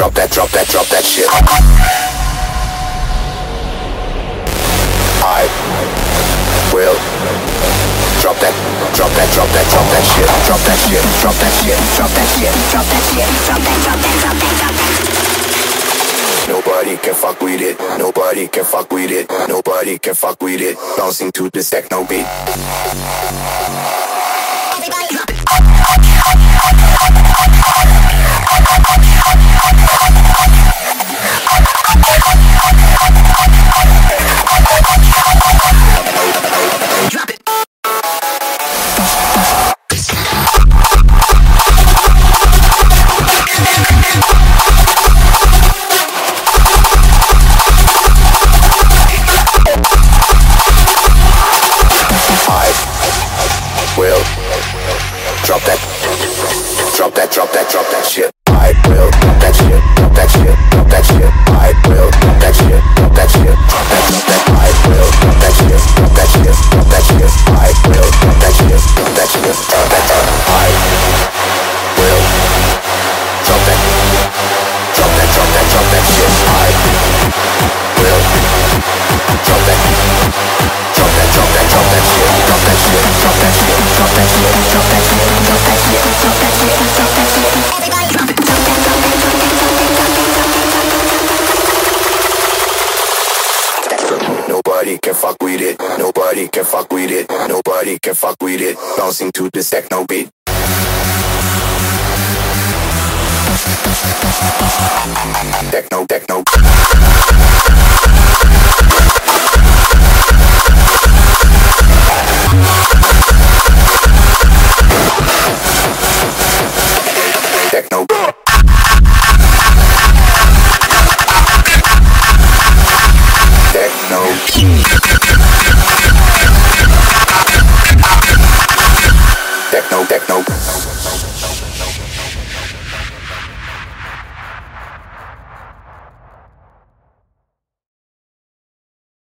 drop that, drop that, drop that shit. I will drop that, drop that, drop that, drop that shit, drop that shit, drop that shit, drop that shit, drop that shit, drop that, drop that, drop that, drop that. Nobody can fuck with it. Nobody can fuck with it. Nobody can fuck with it. Bouncing to this techno beat. That, drop that, drop that shit. Nobody can fuck with it. Nobody can fuck with it. Bouncing to this techno beat.